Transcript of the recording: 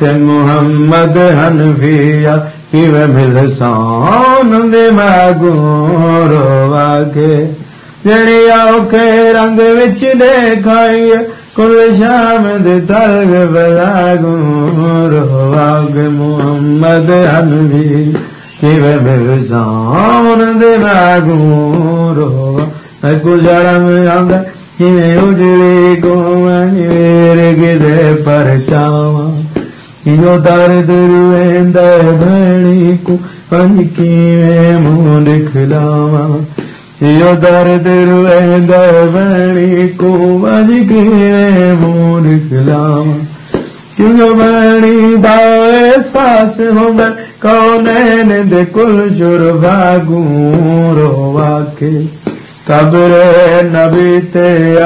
के मोहम्मद हनफिया किवे मिलसान दे मागू रोआ के जड़ी औखे रंग विच देखाई कुल शाम दे तर्ग बलागू रोआ के मोहम्मद हनफी किवे दे मागू रोआ गुजर किवे उजड़ी گومن گري پر چاوا. اهو درد رئيندا ڀڻي ڪو پنج ڪيئن مون ڏکلاوا اهو درد رئيندا ڀڻي ڪو پنج ڪيئن مون ڏکلاوا ڪيو ڀڻي دا احساس هوندا ڪونين دي ڪل جر ڀاگون رووا ڪي ڪبر نبي تي